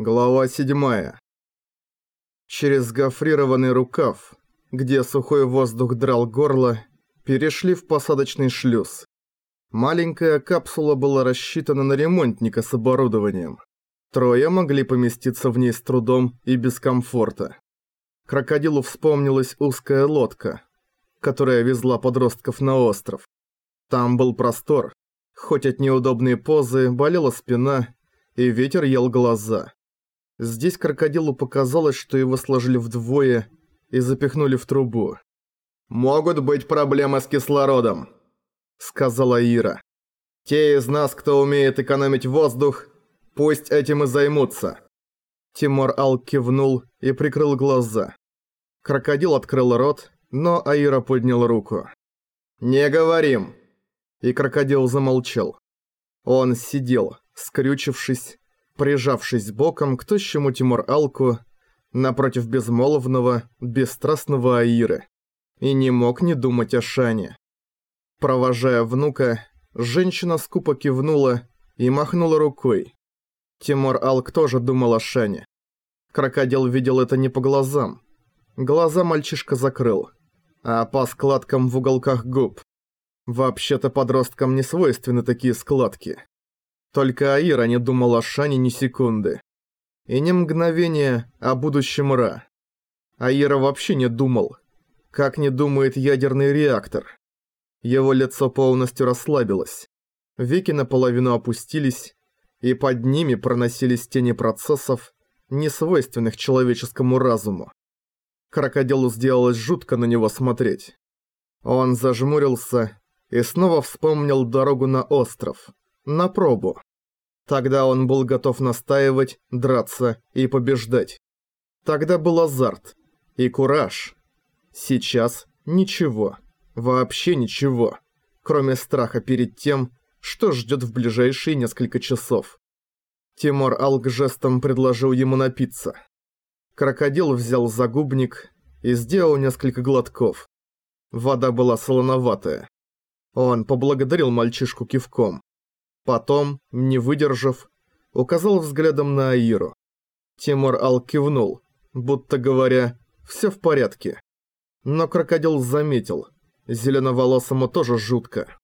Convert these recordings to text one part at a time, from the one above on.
Глава 7. Через гофрированный рукав, где сухой воздух драл горло, перешли в посадочный шлюз. Маленькая капсула была рассчитана на ремонтника с оборудованием. Трое могли поместиться в ней с трудом и без комфорта. Крокодилу вспомнилась узкая лодка, которая везла подростков на остров. Там был простор, хоть от неудобной позы болела спина, и ветер ел глаза. Здесь крокодилу показалось, что его сложили вдвое и запихнули в трубу. «Могут быть проблемы с кислородом», — сказала Ира. «Те из нас, кто умеет экономить воздух, пусть этим и займутся». Тимур Ал кивнул и прикрыл глаза. Крокодил открыл рот, но Аира поднял руку. «Не говорим!» И крокодил замолчал. Он сидел, скрючившись, прижавшись боком к тощему Тимур Алку напротив безмолвного, бесстрастного Аиры, и не мог не думать о Шане. Провожая внука, женщина скупо кивнула и махнула рукой. Тимур Алк тоже думал о Шане. Крокодил видел это не по глазам. Глаза мальчишка закрыл, а по складкам в уголках губ. Вообще-то подросткам не свойственны такие складки. Только Аира не думал о Шане ни секунды. И ни мгновения о будущем Ра. Аира вообще не думал. Как не думает ядерный реактор. Его лицо полностью расслабилось. Веки наполовину опустились, и под ними проносились тени процессов, несвойственных человеческому разуму. Крокодилу сделалось жутко на него смотреть. Он зажмурился и снова вспомнил дорогу на остров. На пробу. Тогда он был готов настаивать, драться и побеждать. Тогда был азарт и кураж. Сейчас ничего. Вообще ничего. Кроме страха перед тем, что ждет в ближайшие несколько часов. Тимур Алг жестом предложил ему напиться. Крокодил взял загубник и сделал несколько глотков. Вода была солоноватая. Он поблагодарил мальчишку кивком. Потом, не выдержав, указал взглядом на Аиру. Тимур Ал кивнул, будто говоря «все в порядке». Но крокодил заметил, зеленоволосому тоже жутко.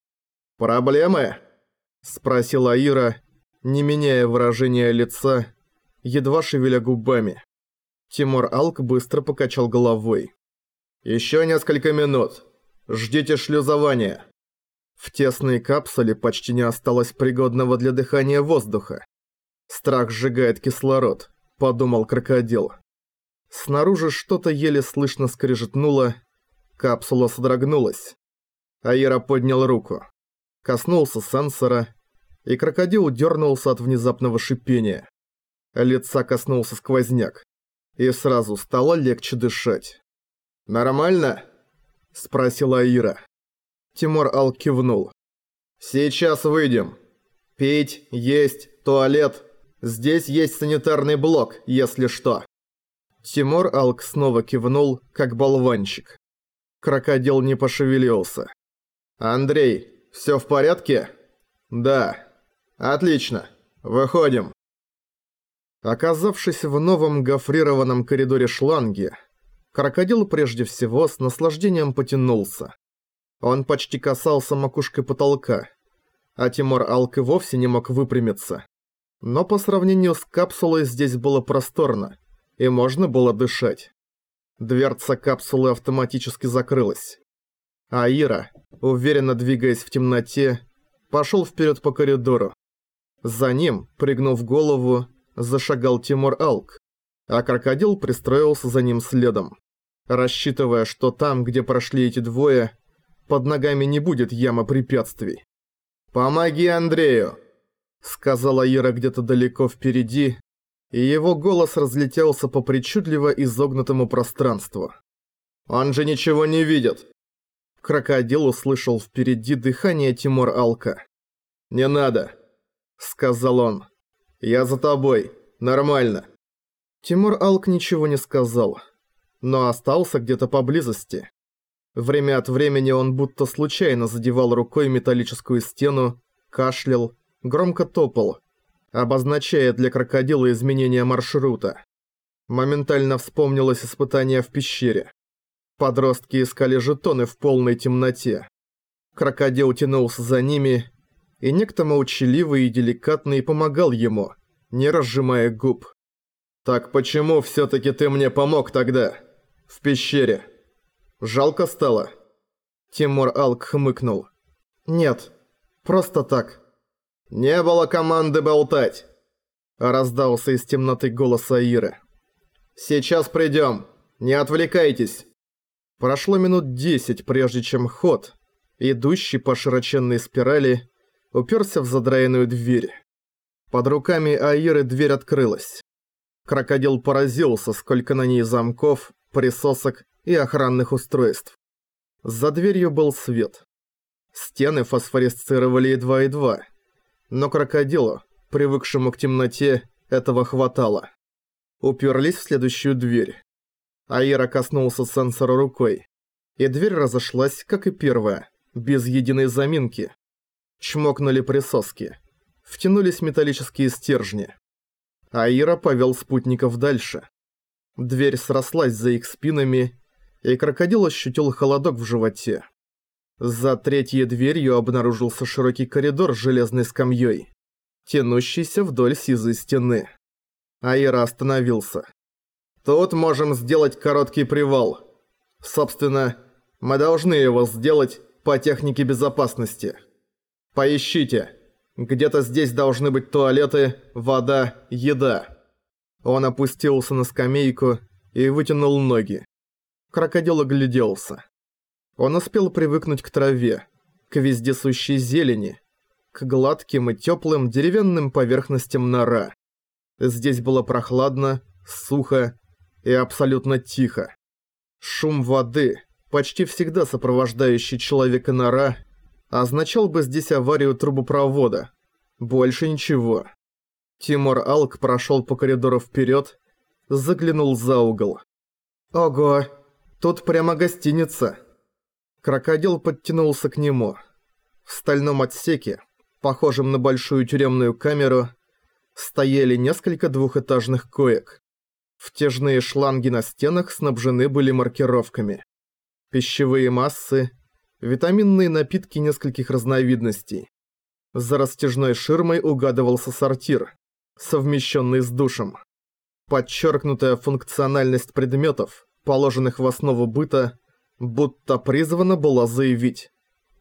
«Проблемы?» – спросила Аира, не меняя выражения лица, едва шевеля губами. Тимур Алк быстро покачал головой. «Еще несколько минут. Ждите шлюзования». В тесной капсуле почти не осталось пригодного для дыхания воздуха. «Страх сжигает кислород», — подумал крокодил. Снаружи что-то еле слышно скрежетнуло, капсула содрогнулась. Аира поднял руку. Коснулся сенсора, и крокодил дернулся от внезапного шипения. Лица коснулся сквозняк, и сразу стало легче дышать. «Нормально?» – спросила Аира. Тимур Ал кивнул. «Сейчас выйдем. Пить, есть, туалет. Здесь есть санитарный блок, если что». Тимур Алк снова кивнул, как болванчик. Крокодил не пошевелился. «Андрей, всё в порядке?» «Да. Отлично. Выходим». Оказавшись в новом гофрированном коридоре шланги, крокодил прежде всего с наслаждением потянулся. Он почти касался макушкой потолка, а Тимур Алк и вовсе не мог выпрямиться. Но по сравнению с капсулой здесь было просторно, и можно было дышать. Дверца капсулы автоматически закрылась. А Ира, уверенно двигаясь в темноте, пошел вперед по коридору. За ним, пригнув голову, зашагал Тимур Алк, а крокодил пристроился за ним следом, рассчитывая, что там, где прошли эти двое, под ногами не будет яма препятствий. «Помоги Андрею!» Сказала Ира где-то далеко впереди, и его голос разлетелся по причудливо изогнутому пространству. «Он же ничего не видит!» Крокодил услышал впереди дыхание Тимур Алка. «Не надо!» Сказал он. «Я за тобой. Нормально». Тимур Алк ничего не сказал, но остался где-то поблизости. Время от времени он будто случайно задевал рукой металлическую стену, кашлял, громко топал, обозначая для крокодила изменение маршрута. Моментально вспомнилось испытание в пещере. Подростки искали жетоны в полной темноте. Крокодил тянулся за ними, и некто молчаливый и деликатный помогал ему, не разжимая губ. «Так почему всё-таки ты мне помог тогда? В пещере? Жалко стало?» Тимур Алк хмыкнул. «Нет, просто так». «Не было команды болтать!» Раздался из темноты голос Аиры. «Сейчас придём, не отвлекайтесь!» Прошло минут десять, прежде чем ход, идущий по широченной спирали, уперся в задраенную дверь. Под руками Аиры дверь открылась. Крокодил поразился, сколько на ней замков, присосок и охранных устройств. За дверью был свет. Стены фосфорисцировали едва-едва, но крокодилу, привыкшему к темноте, этого хватало. Уперлись в следующую дверь. Аира коснулся сенсора рукой, и дверь разошлась, как и первая, без единой заминки. Чмокнули присоски. Втянулись металлические стержни. Аира повел спутников дальше. Дверь срослась за их спинами, и крокодил ощутил холодок в животе. За третьей дверью обнаружился широкий коридор с железной скамьей, тянущийся вдоль сизой стены. Аира остановился. Тут можем сделать короткий привал. Собственно, мы должны его сделать по технике безопасности. Поищите. Где-то здесь должны быть туалеты, вода, еда. Он опустился на скамейку и вытянул ноги. Крокодил огляделся. Он успел привыкнуть к траве, к вездесущей зелени, к гладким и теплым деревянным поверхностям нора. Здесь было прохладно, сухо и абсолютно тихо. Шум воды, почти всегда сопровождающий человека нора, означал бы здесь аварию трубопровода. Больше ничего. Тимур Алк прошел по коридору вперед, заглянул за угол. «Ого, тут прямо гостиница». Крокодил подтянулся к нему. В стальном отсеке, похожем на большую тюремную камеру, стояли несколько двухэтажных коек. Втяжные шланги на стенах снабжены были маркировками. Пищевые массы, витаминные напитки нескольких разновидностей. За растяжной ширмой угадывался сортир, совмещенный с душем. Подчеркнутая функциональность предметов, положенных в основу быта, будто призвана была заявить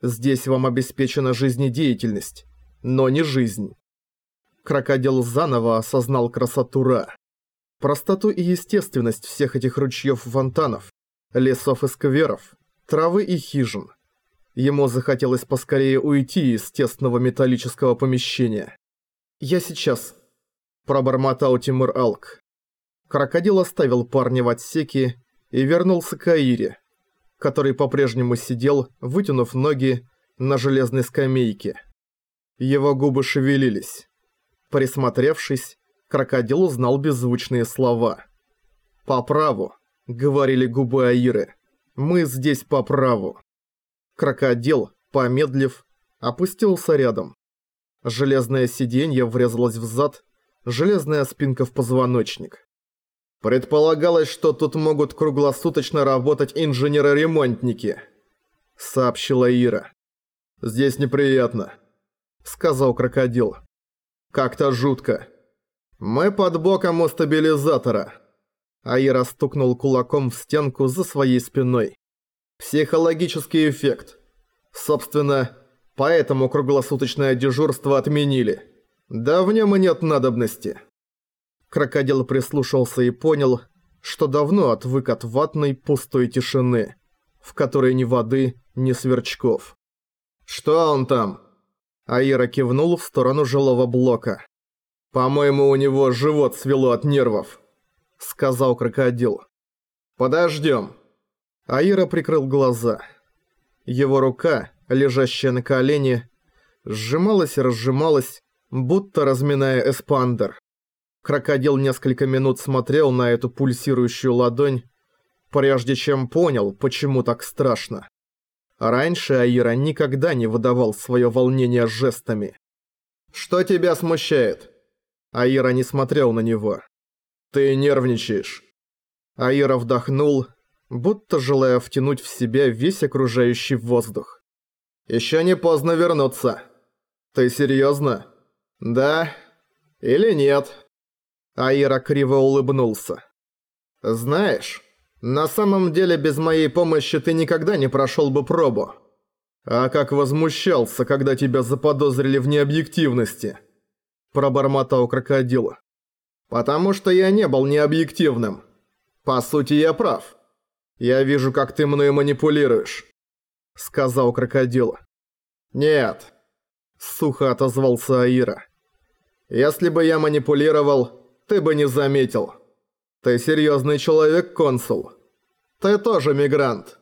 «Здесь вам обеспечена жизнедеятельность, но не жизнь». Крокодил заново осознал красоту Ра. Простоту и естественность всех этих ручьёв-фонтанов, лесов и скверов, травы и хижин. Ему захотелось поскорее уйти из тесного металлического помещения. «Я сейчас», – пробормотал Тимур Алк. Крокодил оставил парня в отсеке и вернулся к Аире, который по-прежнему сидел, вытянув ноги на железной скамейке. Его губы шевелились. Присмотревшись, крокодил узнал беззвучные слова. «По праву», — говорили губы Аиры. «Мы здесь по праву». Крокодил, помедлив, опустился рядом. Железное сиденье врезалось в зад, железная спинка в позвоночник. «Предполагалось, что тут могут круглосуточно работать инженеры-ремонтники», — сообщила Ира. «Здесь неприятно», — сказал крокодил. «Как-то жутко». «Мы под боком у стабилизатора». Аира стукнул кулаком в стенку за своей спиной. «Психологический эффект. Собственно, поэтому круглосуточное дежурство отменили. Да в нем и нет надобности». Крокодил прислушался и понял, что давно отвык от ватной пустой тишины, в которой ни воды, ни сверчков. «Что он там?» Аира кивнул в сторону жилого блока. «По-моему, у него живот свело от нервов», — сказал крокодил. «Подождем». Аира прикрыл глаза. Его рука, лежащая на колене, сжималась и разжималась, будто разминая эспандер. Крокодил несколько минут смотрел на эту пульсирующую ладонь, прежде чем понял, почему так страшно. Раньше Аира никогда не выдавал свое волнение жестами. «Что тебя смущает?» Аира не смотрел на него. «Ты нервничаешь». Аира вдохнул, будто желая втянуть в себя весь окружающий воздух. «Ещё не поздно вернуться. Ты серьёзно? Да? Или нет?» Аира криво улыбнулся. «Знаешь, на самом деле без моей помощи ты никогда не прошёл бы пробу. А как возмущался, когда тебя заподозрили в необъективности?» Пробормотал крокодил. «Потому что я не был необъективным. По сути, я прав. Я вижу, как ты мной манипулируешь», — сказал крокодил. «Нет», — сухо отозвался Аира. «Если бы я манипулировал, ты бы не заметил. Ты серьезный человек, консул. Ты тоже мигрант.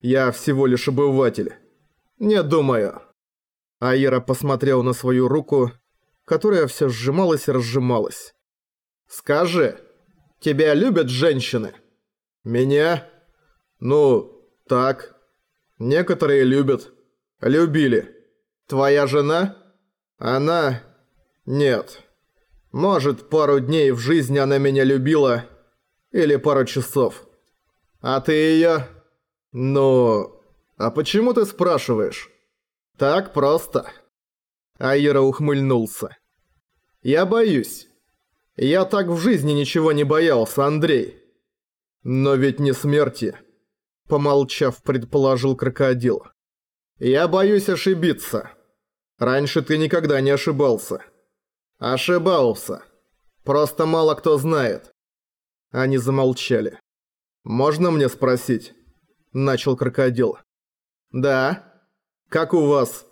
Я всего лишь обыватель. Не думаю». Аира посмотрел на свою руку, которая все сжималась и разжималась. «Скажи, тебя любят женщины?» «Меня?» «Ну, так. Некоторые любят. Любили. Твоя жена?» «Она...» «Нет. Может, пару дней в жизни она меня любила. Или пару часов. А ты её...» «Ну... А почему ты спрашиваешь?» «Так просто». Аира ухмыльнулся. «Я боюсь. Я так в жизни ничего не боялся, Андрей. Но ведь не смерти», — помолчав, предположил крокодил. «Я боюсь ошибиться. Раньше ты никогда не ошибался». «Ошибался. Просто мало кто знает». Они замолчали. «Можно мне спросить?» – начал крокодил. «Да. Как у вас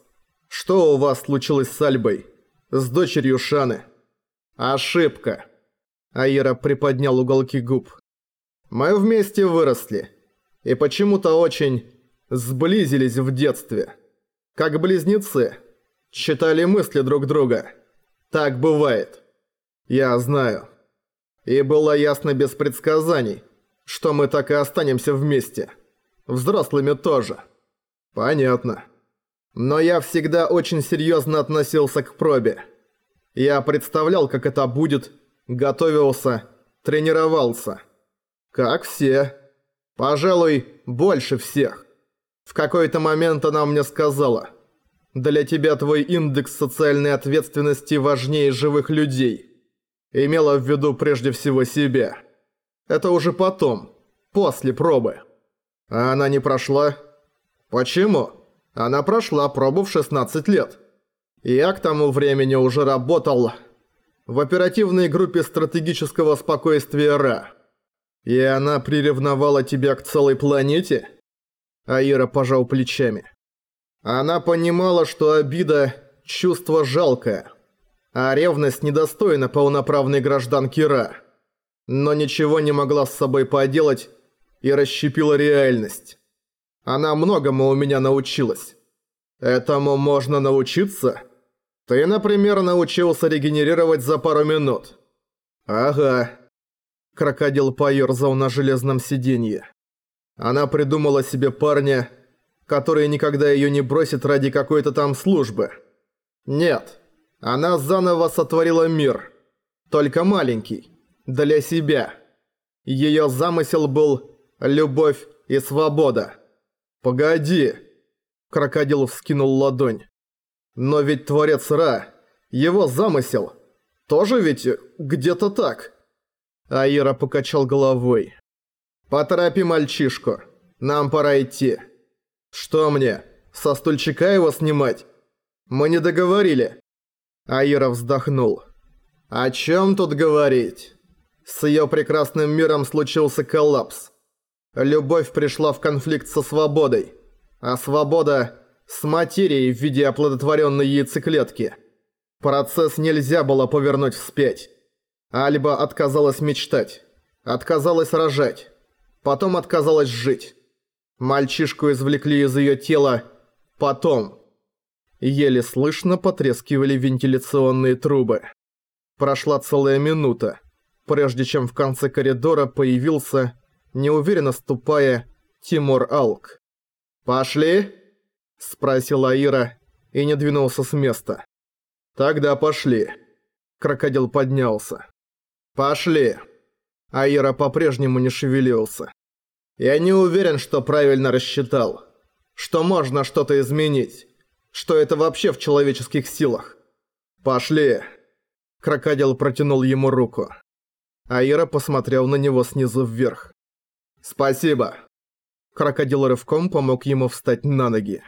что у вас случилось с Альбой? С дочерью Шаны? Ошибка. Аира приподнял уголки губ. Мы вместе выросли. И почему-то очень сблизились в детстве. Как близнецы. Читали мысли друг друга. Так бывает. Я знаю. И было ясно без предсказаний, что мы так и останемся вместе. Взрослыми тоже. Понятно. Но я всегда очень серьезно относился к пробе. Я представлял, как это будет, готовился, тренировался. Как все. Пожалуй, больше всех. В какой-то момент она мне сказала, «Для тебя твой индекс социальной ответственности важнее живых людей». Имела в виду прежде всего себя. Это уже потом, после пробы. А она не прошла? Почему? Она прошла пробу в 16 лет. Я к тому времени уже работал в оперативной группе стратегического спокойствия РА. И она приревновала тебя к целой планете? Аира пожал плечами. Она понимала, что обида – чувство жалкое, а ревность недостойна полноправной гражданки Ра. Но ничего не могла с собой поделать и расщепила реальность. Она многому у меня научилась. Этому можно научиться? Ты, например, научился регенерировать за пару минут. Ага. Крокодил поёрзал на железном сиденье. Она придумала себе парня, который никогда её не бросит ради какой-то там службы. Нет, она заново сотворила мир. Только маленький. Для себя. Её замысел был любовь и свобода. «Погоди!» Крокодил вскинул ладонь. «Но ведь Творец Ра, его замысел, тоже ведь где-то так?» Аира покачал головой. «Поторопи мальчишку, нам пора идти». «Что мне, со стульчика его снимать? Мы не договорили». Аира вздохнул. «О чем тут говорить? С ее прекрасным миром случился коллапс. Любовь пришла в конфликт со свободой, а свобода – с материей в виде оплодотворенной яйцеклетки. Процесс нельзя было повернуть вспять. Альба отказалась мечтать, отказалась рожать, потом отказалась жить. Мальчишку извлекли из ее тела потом. Еле слышно потрескивали вентиляционные трубы. Прошла целая минута, прежде чем в конце коридора появился неуверенно ступая, Тимур Алк. «Пошли?» – спросила Аира и не двинулся с места. «Тогда пошли». Крокодил поднялся. «Пошли!» Аира по-прежнему не шевелился. «Я не уверен, что правильно рассчитал. Что можно что-то изменить. Что это вообще в человеческих силах. Пошли!» Крокодил протянул ему руку. Аира посмотрел на него снизу вверх. «Спасибо!» Крокодил рывком помог ему встать на ноги.